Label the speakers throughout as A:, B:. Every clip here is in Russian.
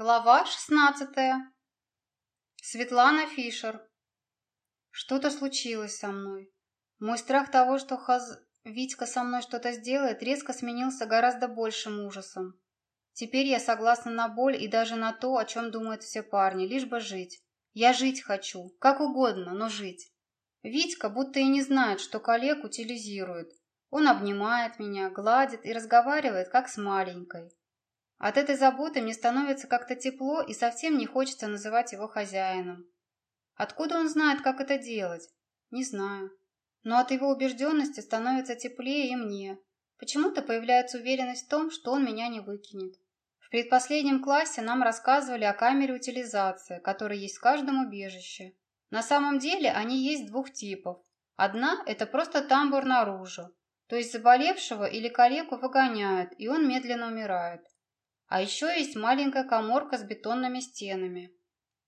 A: Глава шестнадцатая. Светлана Фишер. Что-то случилось со мной. Мой страх того, что Хаз... Витька со мной что-то сделает, резко сменился гораздо большим ужасом. Теперь я согласна на боль и даже на то, о чем думают все парни, лишь бы жить. Я жить хочу, как угодно, но жить. Витька будто и не знает, что коллег утилизирует. Он обнимает меня, гладит и разговаривает, как с маленькой. От этой заботы мне становится как-то тепло и совсем не хочется называть его хозяином. Откуда он знает, как это делать? Не знаю. Но от его убежденности становится теплее и мне. Почему-то появляется уверенность в том, что он меня не выкинет. В предпоследнем классе нам рассказывали о камере утилизации, которая есть в каждом убежище. На самом деле они есть двух типов. Одна – это просто тамбур наружу, то есть заболевшего или калеку выгоняют, и он медленно умирает. А еще есть маленькая коморка с бетонными стенами.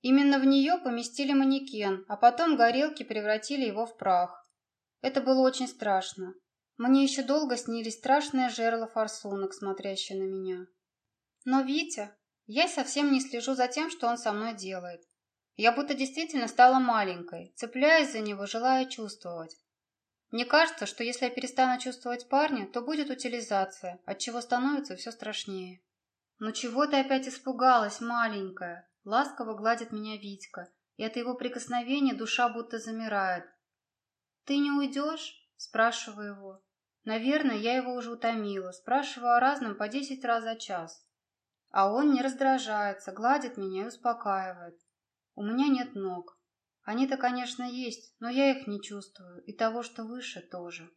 A: Именно в нее поместили манекен, а потом горелки превратили его в прах. Это было очень страшно. Мне еще долго снились страшные жерла форсунок, смотрящие на меня. Но Витя... Я совсем не слежу за тем, что он со мной делает. Я будто действительно стала маленькой, цепляясь за него, желая чувствовать. Мне кажется, что если я перестану чувствовать парня, то будет утилизация, от чего становится все страшнее. «Ну чего ты опять испугалась, маленькая?» Ласково гладит меня Витька, и от его прикосновения душа будто замирает. «Ты не уйдешь?» – спрашиваю его. Наверное, я его уже утомила, спрашиваю о разном по десять раз за час. А он не раздражается, гладит меня и успокаивает. У меня нет ног. Они-то, конечно, есть, но я их не чувствую, и того, что выше, тоже.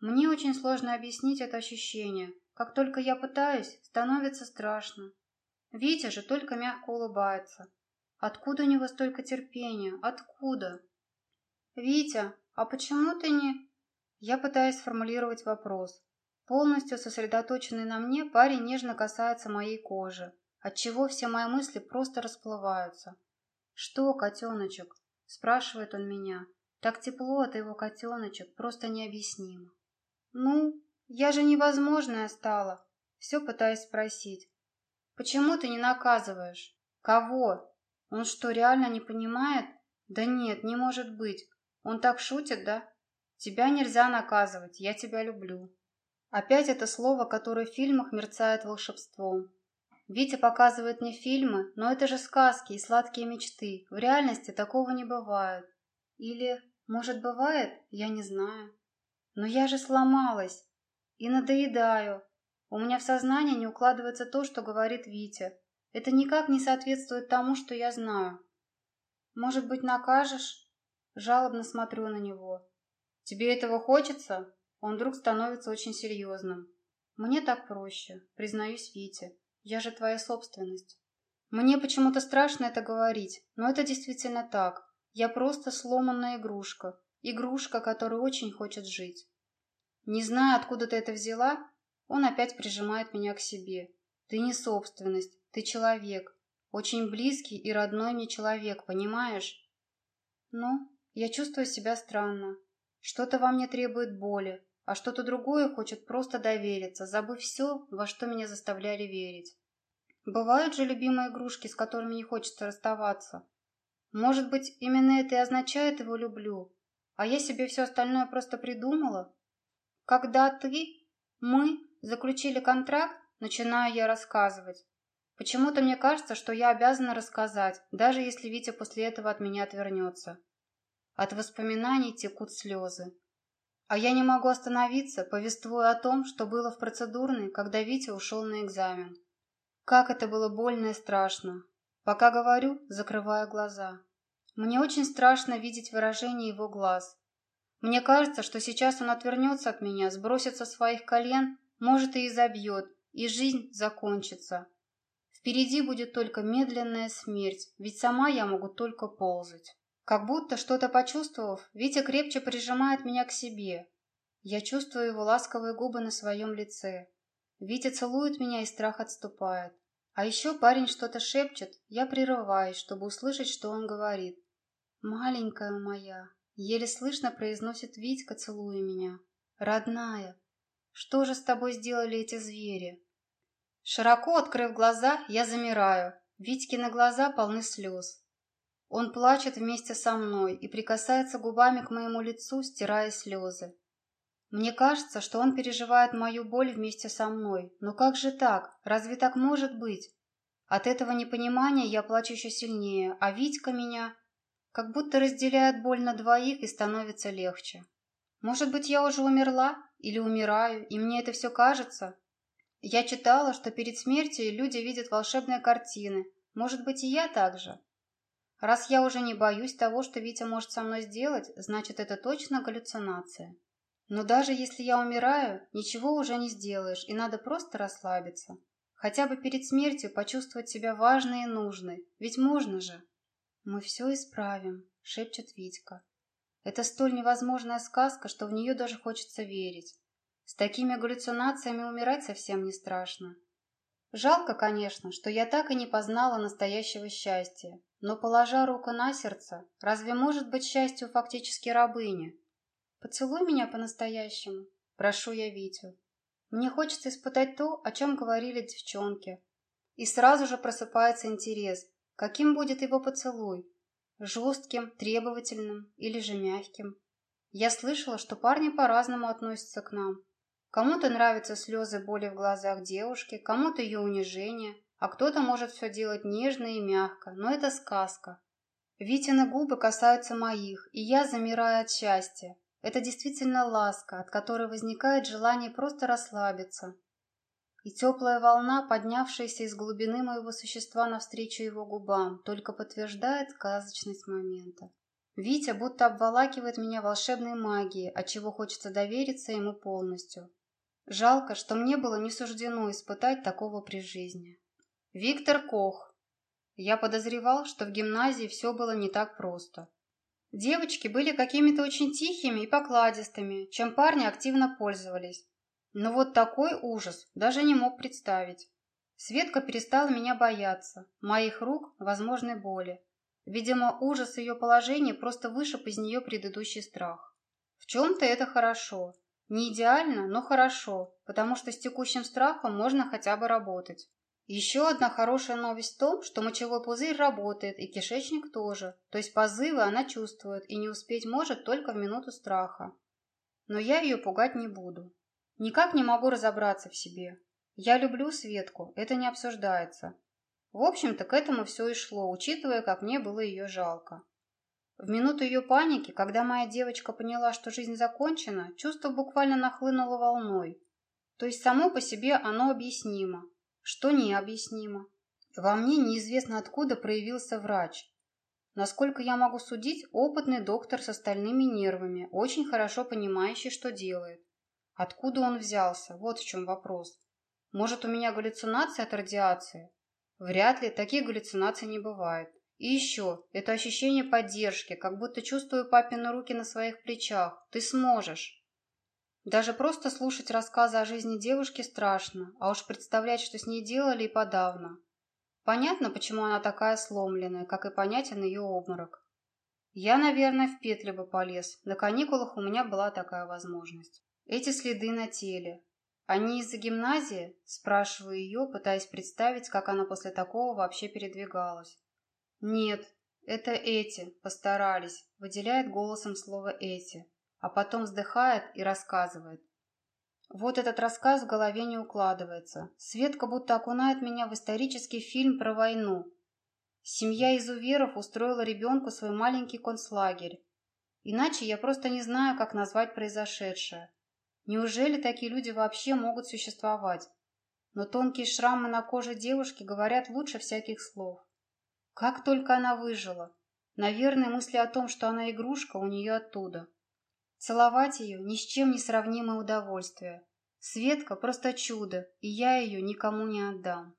A: Мне очень сложно объяснить это ощущение – как только я пытаюсь, становится страшно. Витя же только мягко улыбается. Откуда у него столько терпения? Откуда? Витя, а почему ты не... Я пытаюсь сформулировать вопрос. Полностью сосредоточенный на мне, парень нежно касается моей кожи, отчего все мои мысли просто расплываются. «Что, котеночек?» – спрашивает он меня. Так тепло от его котеночек, просто необъяснимо. «Ну, я же невозможная стала. Все пытаюсь спросить. Почему ты не наказываешь? Кого? Он что, реально не понимает? Да нет, не может быть. Он так шутит, да? Тебя нельзя наказывать, я тебя люблю. Опять это слово, которое в фильмах мерцает волшебством. Витя показывает мне фильмы, но это же сказки и сладкие мечты. В реальности такого не бывает. Или, может, бывает? Я не знаю. Но я же сломалась. И надоедаю. У меня в сознании не укладывается то, что говорит Витя. Это никак не соответствует тому, что я знаю. Может быть, накажешь? Жалобно смотрю на него. Тебе этого хочется? Он вдруг становится очень серьезным. Мне так проще, признаюсь Вите. Я же твоя собственность. Мне почему-то страшно это говорить, но это действительно так. Я просто сломанная игрушка. Игрушка, которая очень хочет жить. Не зная, откуда ты это взяла, он опять прижимает меня к себе. Ты не собственность, ты человек. Очень близкий и родной мне человек, понимаешь? Ну, я чувствую себя странно. Что-то во мне требует боли, а что-то другое хочет просто довериться, забыв все, во что меня заставляли верить. Бывают же любимые игрушки, с которыми не хочется расставаться. Может быть, именно это и означает его люблю, а я себе все остальное просто придумала? Когда ты, мы заключили контракт, начинаю я рассказывать. Почему-то мне кажется, что я обязана рассказать, даже если Витя после этого от меня отвернется. От воспоминаний текут слезы. А я не могу остановиться, повествуя о том, что было в процедурной, когда Витя ушел на экзамен. Как это было больно и страшно. Пока говорю, закрывая глаза. Мне очень страшно видеть выражение его глаз, мне кажется, что сейчас он отвернется от меня, сбросит со своих колен, может и изобьет, и жизнь закончится. Впереди будет только медленная смерть, ведь сама я могу только ползать. Как будто что-то почувствовав, Витя крепче прижимает меня к себе. Я чувствую его ласковые губы на своем лице. Витя целует меня, и страх отступает. А еще парень что-то шепчет, я прерываюсь, чтобы услышать, что он говорит. «Маленькая моя, Еле слышно произносит Витька, целуя меня. «Родная, что же с тобой сделали эти звери?» Широко открыв глаза, я замираю. Витькины глаза полны слез. Он плачет вместе со мной и прикасается губами к моему лицу, стирая слезы. Мне кажется, что он переживает мою боль вместе со мной. Но как же так? Разве так может быть? От этого непонимания я плачу еще сильнее, а Витька меня как будто разделяет боль на двоих и становится легче. Может быть, я уже умерла или умираю, и мне это все кажется? Я читала, что перед смертью люди видят волшебные картины. Может быть, и я так же? Раз я уже не боюсь того, что Витя может со мной сделать, значит, это точно галлюцинация. Но даже если я умираю, ничего уже не сделаешь, и надо просто расслабиться. Хотя бы перед смертью почувствовать себя важной и нужной. Ведь можно же. Мы все исправим, шепчет Витька. Это столь невозможная сказка, что в нее даже хочется верить. С такими галлюцинациями умирать совсем не страшно. Жалко, конечно, что я так и не познала настоящего счастья. Но, положа руку на сердце, разве может быть счастью фактически рабыня? Поцелуй меня по-настоящему, прошу я Витю. Мне хочется испытать то, о чем говорили девчонки. И сразу же просыпается интерес, каким будет его поцелуй. Жестким, требовательным или же мягким. Я слышала, что парни по-разному относятся к нам. Кому-то нравятся слезы боли в глазах девушки, кому-то ее унижение, а кто-то может все делать нежно и мягко, но это сказка. Витины губы касаются моих, и я замираю от счастья. Это действительно ласка, от которой возникает желание просто расслабиться. И теплая волна, поднявшаяся из глубины моего существа навстречу его губам, только подтверждает сказочность момента. Витя будто обволакивает меня волшебной магией, от чего хочется довериться ему полностью. Жалко, что мне было не суждено испытать такого при жизни. Виктор Кох. Я подозревал, что в гимназии все было не так просто. Девочки были какими-то очень тихими и покладистыми, чем парни активно пользовались. Но вот такой ужас даже не мог представить. Светка перестала меня бояться, моих рук, возможной боли. Видимо, ужас ее положения просто вышиб из нее предыдущий страх. В чем-то это хорошо. Не идеально, но хорошо, потому что с текущим страхом можно хотя бы работать. Еще одна хорошая новость в том, что мочевой пузырь работает, и кишечник тоже, то есть позывы она чувствует и не успеть может только в минуту страха. Но я ее пугать не буду. Никак не могу разобраться в себе. Я люблю Светку, это не обсуждается. В общем-то, к этому все и шло, учитывая, как мне было ее жалко. В минуту ее паники, когда моя девочка поняла, что жизнь закончена, чувство буквально нахлынуло волной. То есть само по себе оно объяснимо, что необъяснимо. Во мне неизвестно откуда проявился врач. Насколько я могу судить, опытный доктор с остальными нервами, очень хорошо понимающий, что делает. Откуда он взялся? Вот в чем вопрос. Может, у меня галлюцинации от радиации? Вряд ли, таких галлюцинаций не бывает. И еще, это ощущение поддержки, как будто чувствую папины руки на своих плечах. Ты сможешь. Даже просто слушать рассказы о жизни девушки страшно, а уж представлять, что с ней делали и подавно. Понятно, почему она такая сломленная, как и понятен ее обморок. Я, наверное, в петли бы полез. На каникулах у меня была такая возможность. Эти следы на теле. Они из-за гимназии? Спрашиваю ее, пытаясь представить, как она после такого вообще передвигалась. Нет, это эти, постарались, выделяет голосом слово «эти» а потом вздыхает и рассказывает. Вот этот рассказ в голове не укладывается. Светка будто окунает меня в исторический фильм про войну. Семья изуверов устроила ребенку свой маленький концлагерь. Иначе я просто не знаю, как назвать произошедшее. Неужели такие люди вообще могут существовать? Но тонкие шрамы на коже девушки говорят лучше всяких слов. Как только она выжила. Наверное, мысли о том, что она игрушка, у нее оттуда. Целовать ее ни с чем не сравнимое удовольствие. Светка просто чудо, и я ее никому не отдам.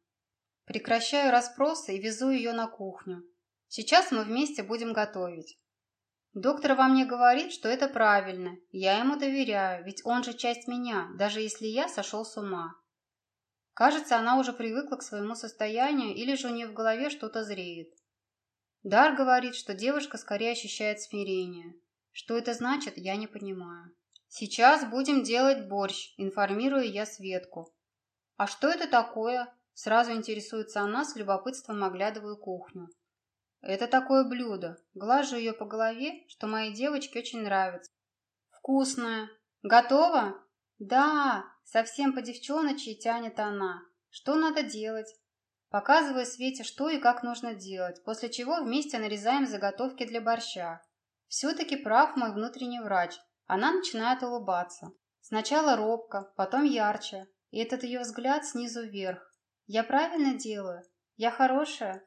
A: Прекращаю расспросы и везу ее на кухню. Сейчас мы вместе будем готовить. Доктор во мне говорит, что это правильно. Я ему доверяю, ведь он же часть меня, даже если я сошел с ума. Кажется, она уже привыкла к своему состоянию или же у нее в голове что-то зреет. Дар говорит, что девушка скорее ощущает смирение. Что это значит, я не понимаю. Сейчас будем делать борщ, информирую я Светку. А что это такое? Сразу интересуется она, с любопытством оглядываю кухню. Это такое блюдо. Глажу ее по голове, что моей девочке очень нравится. Вкусное. Готово? Да, совсем по девчоночи тянет она. Что надо делать? Показываю Свете, что и как нужно делать, после чего вместе нарезаем заготовки для борща. Все-таки прав мой внутренний врач. Она начинает улыбаться. Сначала робко, потом ярче. И этот ее взгляд снизу вверх. Я правильно делаю? Я хорошая?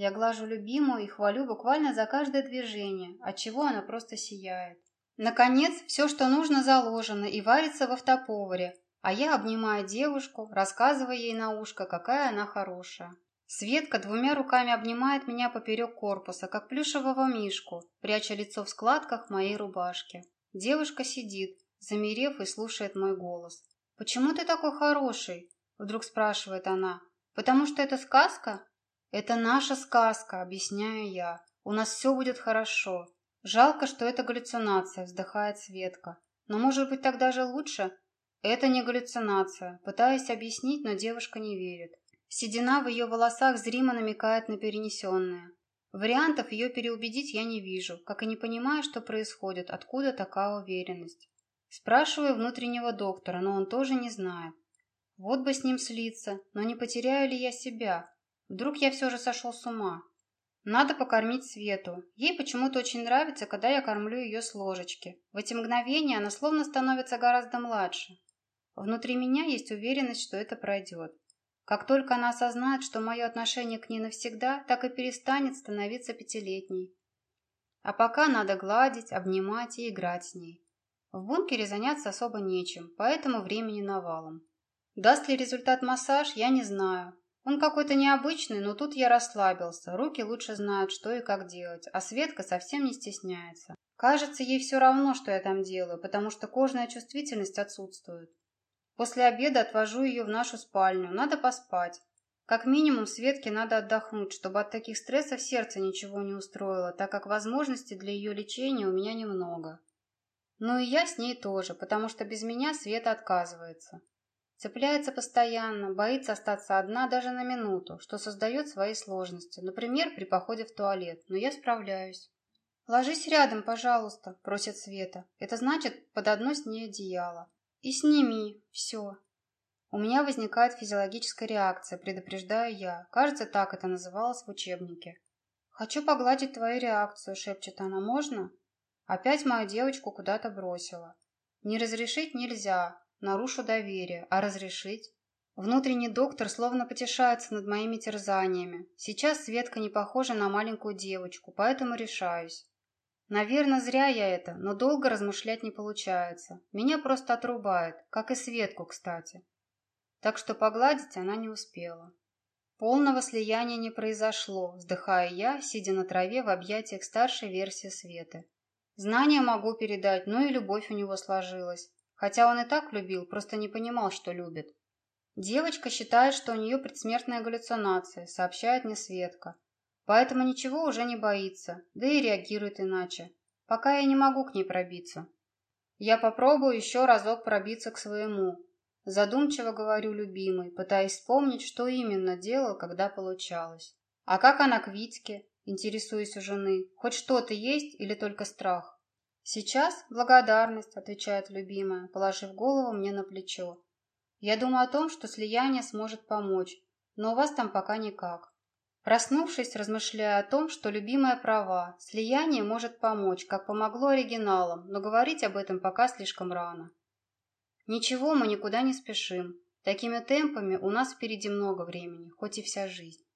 A: Я глажу любимую и хвалю буквально за каждое движение, отчего она просто сияет. Наконец, все, что нужно, заложено и варится в автоповаре, а я обнимаю девушку, рассказывая ей на ушко, какая она хорошая. Светка двумя руками обнимает меня поперек корпуса, как плюшевого мишку, пряча лицо в складках моей рубашки. Девушка сидит, замерев и слушает мой голос. «Почему ты такой хороший?» – вдруг спрашивает она. «Потому что это сказка?» «Это наша сказка», – объясняю я. «У нас все будет хорошо. Жалко, что это галлюцинация», – вздыхает Светка. «Но может быть тогда же лучше?» «Это не галлюцинация», – пытаюсь объяснить, но девушка не верит. Седина в ее волосах зримо намекает на перенесенное. Вариантов ее переубедить я не вижу, как и не понимаю, что происходит, откуда такая уверенность. Спрашиваю внутреннего доктора, но он тоже не знает. Вот бы с ним слиться, но не потеряю ли я себя? Вдруг я все же сошел с ума? Надо покормить Свету. Ей почему-то очень нравится, когда я кормлю ее с ложечки. В эти мгновения она словно становится гораздо младше. Внутри меня есть уверенность, что это пройдет. Как только она осознает, что мое отношение к ней навсегда, так и перестанет становиться пятилетней. А пока надо гладить, обнимать и играть с ней. В бункере заняться особо нечем, поэтому времени навалом. Даст ли результат массаж, я не знаю. Он какой-то необычный, но тут я расслабился. Руки лучше знают, что и как делать, а Светка совсем не стесняется. Кажется, ей все равно, что я там делаю, потому что кожная чувствительность отсутствует. После обеда отвожу ее в нашу спальню. Надо поспать. Как минимум, Светке надо отдохнуть, чтобы от таких стрессов сердце ничего не устроило, так как возможностей для ее лечения у меня немного. Ну и я с ней тоже, потому что без меня Света отказывается. Цепляется постоянно, боится остаться одна даже на минуту, что создает свои сложности, например, при походе в туалет, но я справляюсь. «Ложись рядом, пожалуйста», – просит Света. Это значит, под одно с ней одеяло. И сними. Все. У меня возникает физиологическая реакция, предупреждаю я. Кажется, так это называлось в учебнике. «Хочу погладить твою реакцию», — шепчет она. «Можно?» Опять мою девочку куда-то бросила. Не разрешить нельзя, нарушу доверие, а разрешить? Внутренний доктор словно потешается над моими терзаниями. Сейчас Светка не похожа на маленькую девочку, поэтому решаюсь. Наверное, зря я это, но долго размышлять не получается. Меня просто отрубает, как и Светку, кстати. Так что погладить она не успела. Полного слияния не произошло, вздыхая я, сидя на траве в объятиях старшей версии Светы. Знания могу передать, но и любовь у него сложилась. Хотя он и так любил, просто не понимал, что любит. Девочка считает, что у нее предсмертная галлюцинация, сообщает мне Светка. Поэтому ничего уже не боится, да и реагирует иначе. Пока я не могу к ней пробиться. Я попробую еще разок пробиться к своему. Задумчиво говорю любимой, пытаясь вспомнить, что именно делал, когда получалось. А как она к Витьке? Интересуюсь у жены. Хоть что-то есть или только страх? Сейчас благодарность, отвечает любимая, положив голову мне на плечо. Я думаю о том, что слияние сможет помочь, но у вас там пока никак. Проснувшись, размышляя о том, что любимая права, слияние может помочь, как помогло оригиналам, но говорить об этом пока слишком рано. Ничего, мы никуда не спешим. Такими темпами у нас впереди много времени, хоть и вся жизнь.